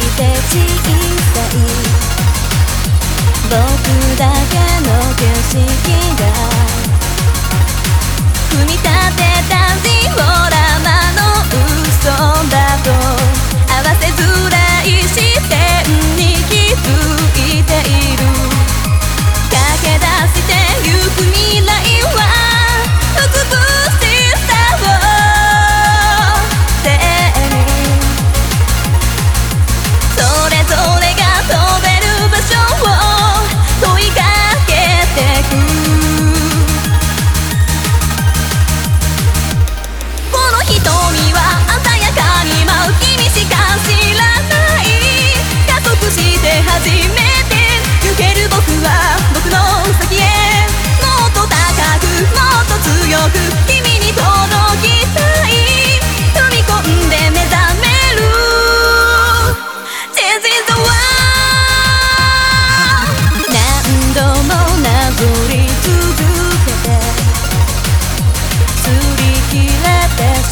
して小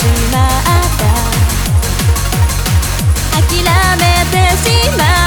諦めてしまう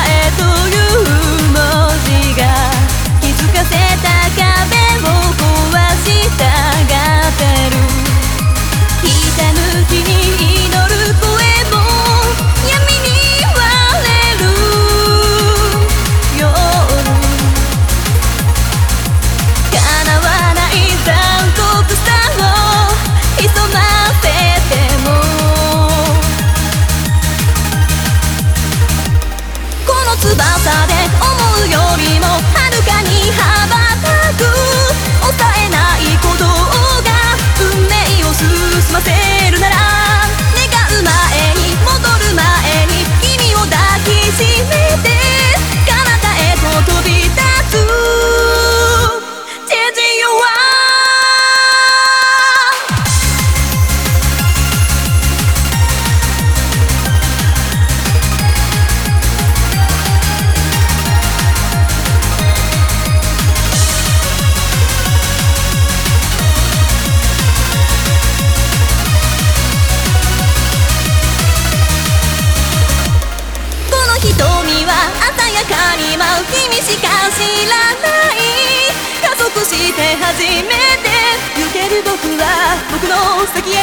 知らない。加速して初めて。行ける僕は僕の先へ。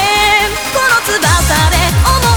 この翼で思う